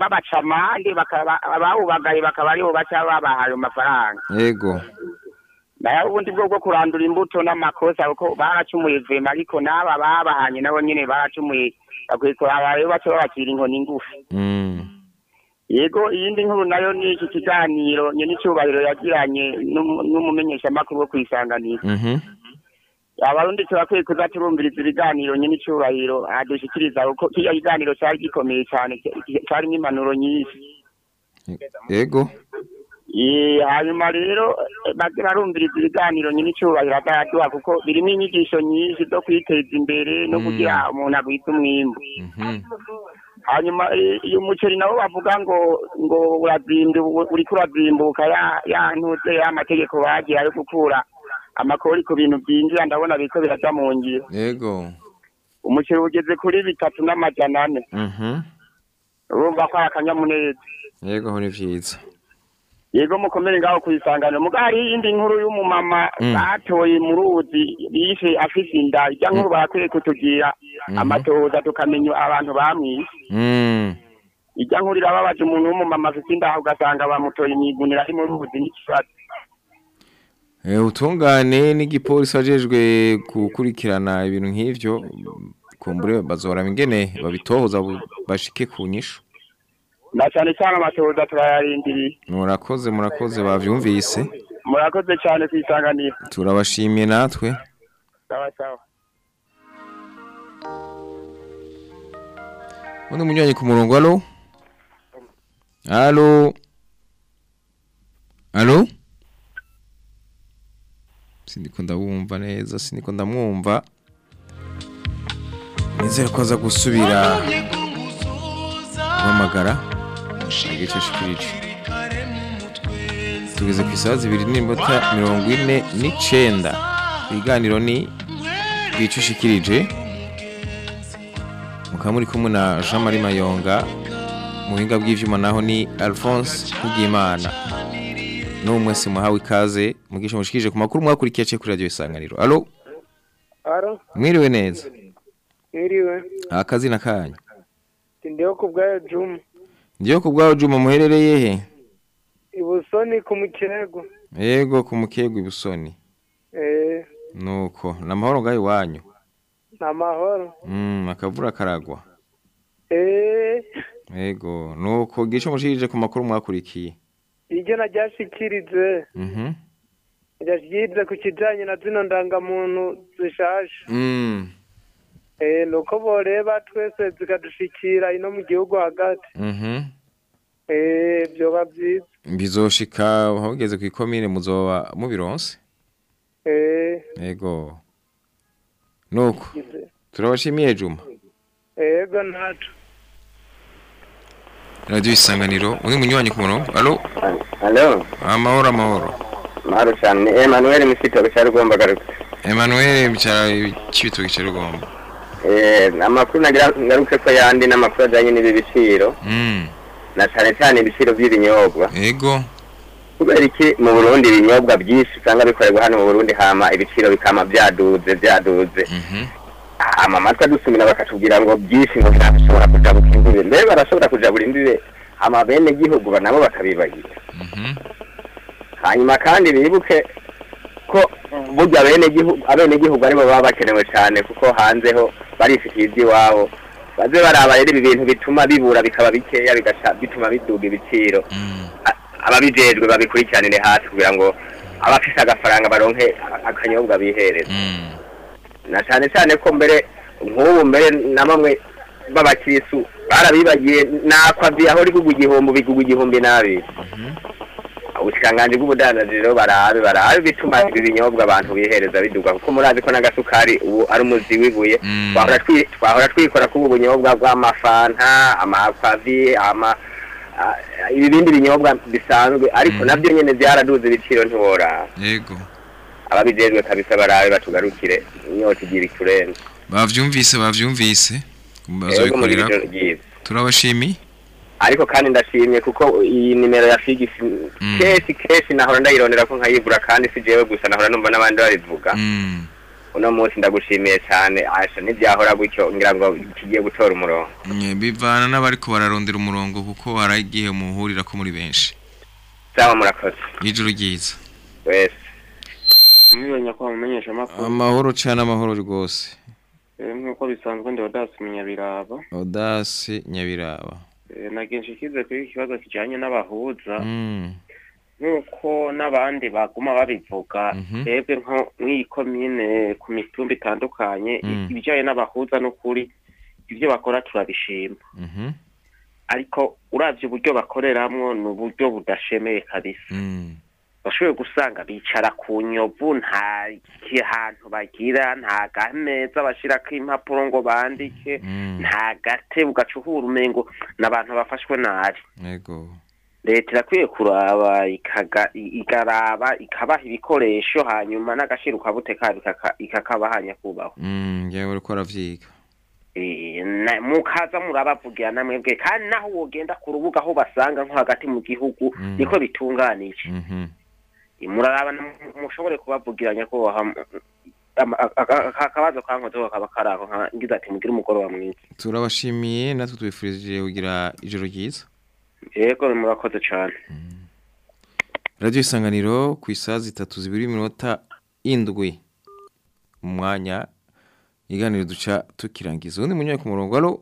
babacamande abawubagaye bakaba aribo baca babahaye amafaranga yego na yo ubundi bwo bwo kurandura imbuto n'amakosa kuko baracumuye vema ariko n'aba babahanye nabo nyine baracumuye bakwiye kuraba rero baca babakira inkoni ngufi Mm. yego iyindi nkuru na yo ni iki kiganiro nyine icyubahiro yagiranye n'umu- n'umumenyeshamakuru wo kwisanganira Mhm. abarundi turakwiye kuza turumviriza ibiganiro nyine icyubahiro adushikiriza kuko kiriya kiganiro cyari gikomeye cyane cy- cyarimo impanuro nyinshi Yego. Ye, hanyuma rero eh, baze barumviriza ibiganiro nyine icyubahiro atayaduha kuko birimo inyigisho nyinshi zo kwiteza imbere no Mm. kugira umuntu agwize umwimbu Mhm. hanyuma eh, uyu muceri nabo bavuga ngo ngo uriko urazimbuka ya ya mategeko bagiye yo gukura amakori ku bintu byinjira ndabona biriko biraja mu ngiro Yego. umuceri ugeze kuri bitatu n'amajana ane Mhm. urumva ko ari akanyamuneza Yego ni vyiza. Yego mukomere ngaho kuyisanganira muga hari iyindi nkuru y'umumama Mm. batoye mu ruzi bishe afise inda ijya nkuru barakwiye kutugira Mhm. amatohoza tukamenya abantu bamwishe Mm. ijya nkuru irababaje umuntu w'umumama afise inda ugasanga bamutoye imigunira ari mu ruzi n'ikibazo Eh utungane n'igipolisi ajejwe gukurikirana ibintu nk'ivyo kumbure bazora ingene babitohoza bashike ku nyishu. Na cyane cyane amatohoza turayarindiriye Murakoze murakoze bavyumvise. murakoze cyane kwisanganira Turabashimiye natwe. Undi munywanyi ku murongo alo? Alo? Alo? Sindiko ndabumva neza, sindiko ndamwumva. Nizere ko aza gusubira guhamagara igice shikirije. Tugeze ku isaha zibiri n'iminota mirongo ine n'icenda. Ibiganiro ni bwicushikirije. mukaba muri kumwe na Jean Marie Mayonga mu buhinga bw'ivyuma naho ni Alphonse Kugimana n'umwe se muhawe ikaze mugisha mushikije ku makuru mwakurikiye cye kuri radio isanganiro Aro, mwiriwe neza mwiriwe. akazina kanyu Tindiho ku bwayo Juma. Ndiyo ku bwawe Juma muherereye he? Ibusoni ku mukego. yego ku mukego ibusoni Eh, nuko. Namahoro ngayo wanyu namahoro. mm akavura karagwa. Eh, yego. Nuko gisha mushikije ku makuru mwakurikiye. Iryo naryashikirize. mhm. Ryashikirize ku kijanye na zino ndangamuntu zishaje. Eh, nuko boreba twese zikadushikira ino mu gihugu hagati. mhm. Eh, vyoba vyiza. bizoshika hageze ku ikomine muzoba mubironse Eh, yego. Nuko. Turabashimiye Juma. Ego naco. radio isanganiro. Uri munywanyi ku murongo. Halo, amahoro amahoro. Mahoro cyane. Ni Emmanuel Misito cyari ugomba garuka. Emmanuel bicara kibito gicara ugomba Eh, amakuru nagira ngaruke ko yandi n'amakuru ajyanye n'ibi biciro mm na cyane cyane ibiciro by'ibinyobwa. yego Kubera iki mu Burundi ibinyobwa byinshi usanga bikorerwa hano mu Burundi hama ibiciro bikama byaduze byaduze. mhm Hama amatwi adusumira bakatubwira ngo byinshi ngo ntashobora kuja bukimbibe. Mbere barashobora kuja buri mbibe hama bene gihugu nabo bakabibagira. mhm hanyuma kandi bibuke ko burya bene gihugu abene gihugu ari bo baba bakenewe cyane kuko hanzeho barifitiye iby'iwabo baze baraba rero ibi bintu bituma bibura bikaba bikeya bituma biduga ibiciro. A- ababijejwe babikurikiranire hasi kugira ngo abafise agafaranga baronke akanyobwa bihereza na cyane cyane ko mbere nk'ubu mbere na bamwe b'abakirisu barabibagiye nakwavi aho rigugwa igihumbi bigugwa igihumbi n'abiri ubushikiranganji bw'ubudandaji rero barabe barabe bituma ibi binyobwa abantu bihereza biduga. Kuko murazi ko n'agasukari ubu ari umuzi w'ibuye twahora twi- twahora twikora kuba ubunyobwa bw'amafanta amakwavi ama ibindi binyobwa bisanzwe. Ariko na byo nyene byaraduze ibiciro ntiworaba. Yego. Ababijejwe kabisa barabe batugarukire. Inyota igira ikurenza bavyumvise bavyumvise. Turabashimiye ariko kandi ndashimye kuko iyi nimero ya figisi kenshi kenshi nahora ndayirondera ko nkayibura kandi si jewe gusa nahora numva n'abandi babivuga. Uno munsi ndagushimiye cyane. Asha ntibyahora gutyo ngira ngo kigiye gutora umurongo. Nye, bivana n'abariko bararondera umurongo kuko hari igihe muhurira ko muri benshi. Sawa murakoze. Ijuru ryiza. Wese. Ko amakuru? Amahoro cyane amahoro rwose. Eh, nk'uko bisanzwe ndi odasi munyabiraba odasi nyabiraba. Eh, nagenshi ikize kuri iki kibazo kijanye n'abahuza. Mm, nk'uko n'abandi baguma babivuga. Mhm. twebwe nko mw'iyi komine ku mitumba itandukanye Mm. ibijanye n'abahuza n'ukuri ibyo bakora turabishima. Mhm, ariko uravye uburyo bakoreramwo ni uburyo budashemeye kabisa. Mm, bashoboye gusanga bicara ku nyovu nta hantu bagira nta gameza bashirako impapuro ngo bandike nta gatebe ugaca uhura umengo n'abantu bafashwe nabi. Yego. Leta irakwiye kuraba ikaraba ikabaha ibikoresho hanyuma n'agaciro kabute kabo ikaka- ikakabaha nyakubahwa. Mm, ngewe uriko aravyiga Eh, na- mukaza murabavugira namwebwe kandi naho wogenda ku rubuga aho basanga nko hagati mu gihugu Mm. niko bitunganije. Mhm. muraraba na- mushobore kubavugira nyakubahwa m- ama- aka- aka- akabazo kankozeho kakaba kari aho ngize ati mugire umugoroba mwiza turabashimiye natwe tubifurije kugira ijoro ryiza. Yego murakoze cyane radiyo isanganiro ku isaha zitatu zibiri iminota indwi. Mu mwanya iganiro duca tukirangiza. Ubundi munyanya ku murongo alo?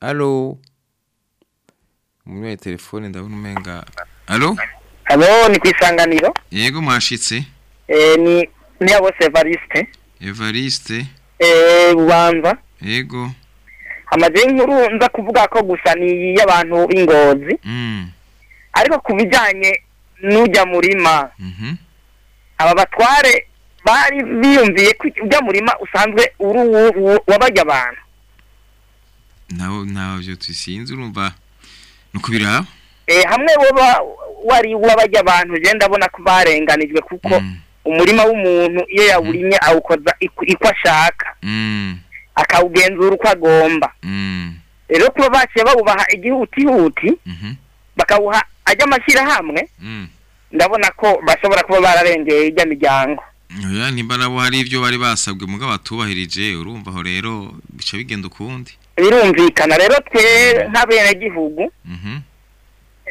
Alo? Umunyanya telefone ndabona umenga. Alo? Halo ni ku isanganiro yego mwashitse. Eh, ni niya bose evariste. Evariste. Eh, bubanza yego. Amaze inkuru nza kuvuga ko gusa ni iy'abantu b'ingozi. Mm, ariko ku bijyanye n'ujya murima mhm, aba batware bari biyumviye ko ujya murima usanzwe uri wabajya abantu. Nabo ntabyo tusinzi urumva. Ni ukubiraba Eh, hamwe woba wari wabajya abantu je ndabona ko barenganijwe kuko umurima w'umuntu iyo yawurimye awukoza iko ashaka. Mm, akawugenzura uko agomba. Mm, rero kuba baciye bawubaha igihutihuti mhm, bakawuha ajya amashyirahamwe mm. ndabona ko bashobora kuba bararengeye ijya miryango. Nimba nabo hari ibyo bari basabwe mugabo batubahirije urumva aho rero bica bigenda ukundi. Birumvikana rero twe nk'abenegihugu Mhm,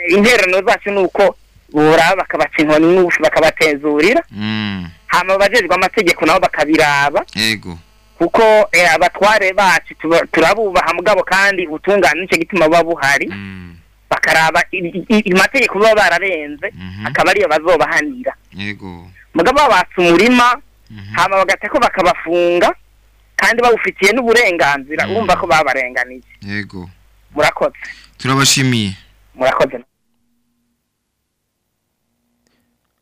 interano zacu ni uko bora bakabaca inkoni bakabatezurira mm, hama abajejwe amategeko nabo bakabiraba. Yego. Kuko eh, abatware bacu turabubaha mugabo kandi ubutungane ni cyo gituma buba buhari. Bakaraba i- i- amategeko baba bararenze akaba ariyo bazobahanira. Yego. Mugabo babatse umurima hama bagata ko bakabafunga kandi bawufitiye n'uburenganzira urumva ko babarenganije. Yego. Murakoze. Turabashimiye. Murakoze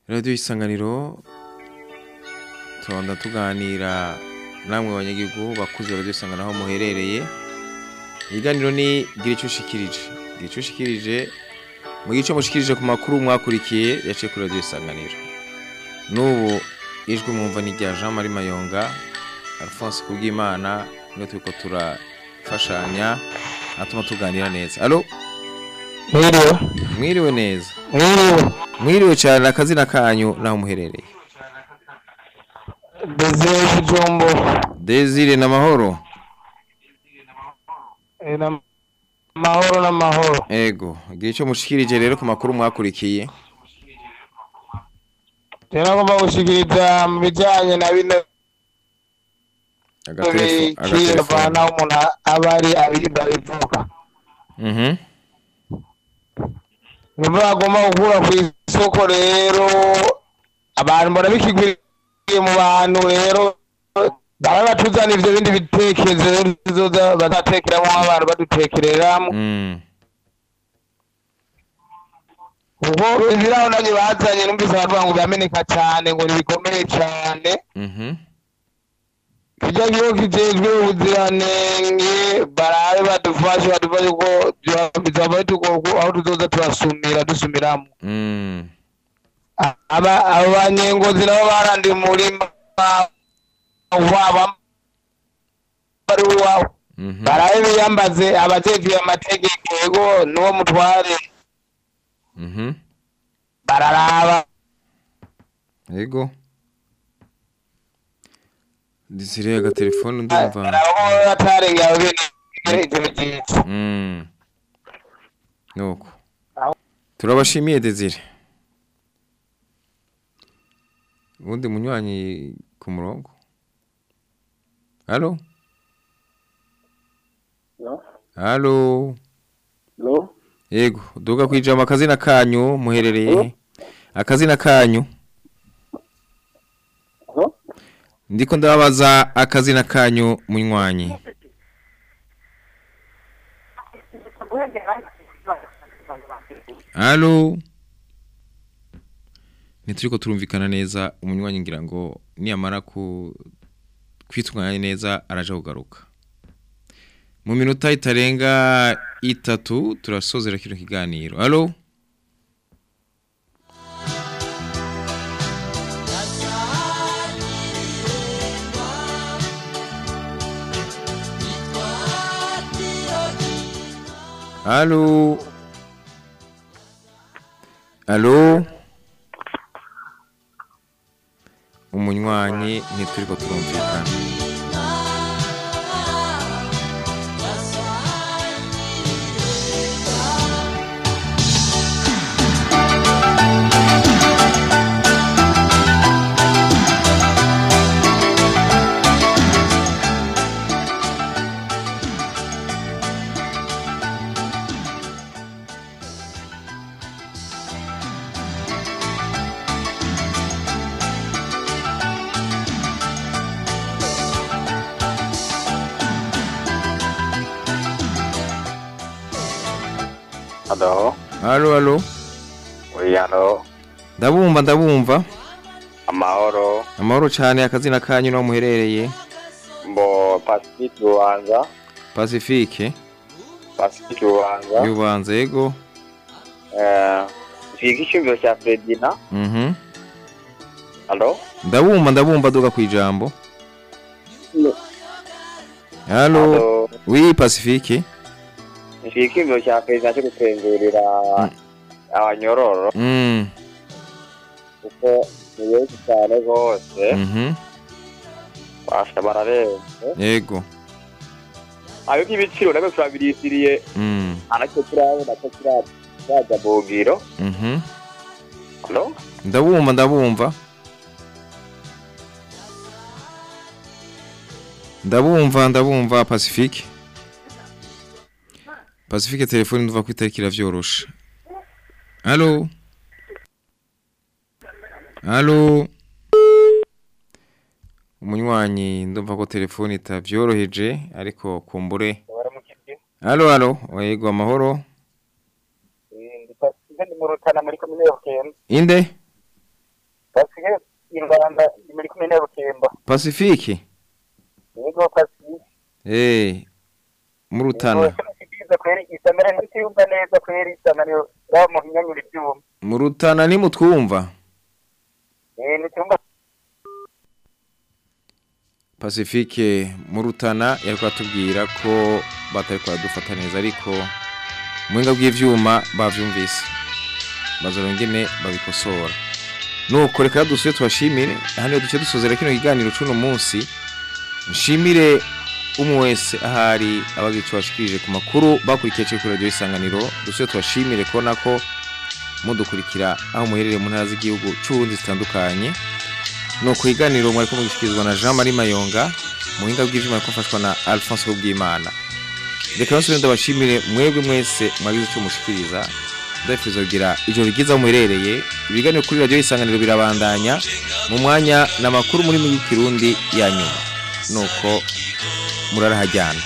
radiyo isanganiro tubanda tuganira namwe abanyagihugu bakuze radiyo isanganiro aho muherereye ikiganiro ni gira icyo ushikirije gira icyo ushikirije mu gice mushikirije ku makuru mwakurikiye yaciye kuri radiyo isanganiro n'ubu ijwi mwumva ni rya jean marie mayonga alphonse kubwimana niyo turi ko turafashanya atuma tuganira neza alo Mwiriwe. mwiriwe neza Mwiriwe. mwiriwe cyane akazina kanyu naho muherereye Desire Kijombo. desire Eh, na mahoro n'amahoro. ego gira icyo mushikirije rero ku makuru mwakurikiye Rero agomba gushikiriza mu bijyanye na bino Agatelefo- bikiri agatelefone. bavana aho umuntu aba ari abirinda bivuga. Nimba bagomba gukura ku isoko rero. Abantu barabikigwiriye mu bantu rero. Baba batuzana ivyo bindi bitekerezo rero bazatekeramo abantu badutekereramo. Mm. ubwo ibiraho nanjye bazanye numvise abantu ngo birameneka cyane ngo ntibikomeye cyane. Kigo kijejwe ubuziranenge barabe badufashe badufashe ko bizaba bitugora aho tuzoza turasumira dusumiramo Mm. aba abo banyengozi nabo barandiye umurima wabo bari uwawe Mhm. barabe biyambaze abajejwe amategeko yego n'uwo mutware Mhm. bararaba Yego. Desire agatelefone ndumva. bene ijoro ryiza Mm. Nuko. Turabashimiye Desire. Ubundi munywanyi ku murongo. Halo? Halo? Yego, duga kwijama akazina kanyu muherereye. Akazina kanyu. Ndiko ndababaza akazina kanyu munywanyi. Halo? Nituriko turumvikana neza umunywanyi ngira ngo niyamara ku kwitunganya neza araja kugaruka. Mu minota itarenga itatu turasozera kino kiganiro. Halo? Halo? Halo? Umunywanyi ntituriko turumvikana. Ndabumva, ndabumva. amahoro, Amahoro cyane akazina kanyu no muherereye. mbo Pacifique Rubanza, Pacifique. Pacifique Rubanza, Yubanza yego. eh, iki icyumviro cya Fredina, Mhm. Ndabumva, ndabumva duga kwijambo. Halo. Halo. Oui, Pacifique. iki icyumviro cya Fredina cyo gutembera abanyororo, Mm. kuko ni benshi cyane rwose, Mhm. basha bararenze, Yego. ayo nk'ibiciro na byo turabirisiriye, Mm. anacyo turabona ko kiraza mu ngiro, Mhm. halo, Ndabumva, ndabumva. Ndabumva, ndabumva Pacifique. Pacifique telefone nduva kwitariki iravyorosha. Halo. Halo. Umunywanyi ndumva ko telefone itavyoroheje ariko kumbure. Halo, halo. Yego amahoro. rutana muri Bukemba Inde? muri Pacifique. yego Pacifique Eh. Isamere raba mu Murutana ni mutwumva. Pacifique Murutana yariko atubwira ko batari dufata neza ariko muhinga bw'ivyuma bavyumvise. Bazorongene babikosora. Nuko reka dusuye tubashimire hano duce dusozera kino kiganiro cuno munsi. Nshimire umwe wese ahari abagico bashikirije ku makuru bakurikiye kuri radio isanganiro dusuye tubashimire ko nako mudukurikira aho muherereye mu ntara z'igihugu c'Uburundi zitandukanye no kwiganiro mwari mugishikirizwa na Jean Marie Mayonga muhinga bw'ivyuma ko mfashwa na Alphonse Rubwimana. Reka basubire ndabashimire mwebwe mwese mwagize cyo mushikiriza. Ndafizo kugira ijoro ryiza muherereye ibiganiro kuri radio isanganiro birabandanya mu mwanya n'amakuru muri mu Kirundi ya nyuma. Nuko murarahajyana.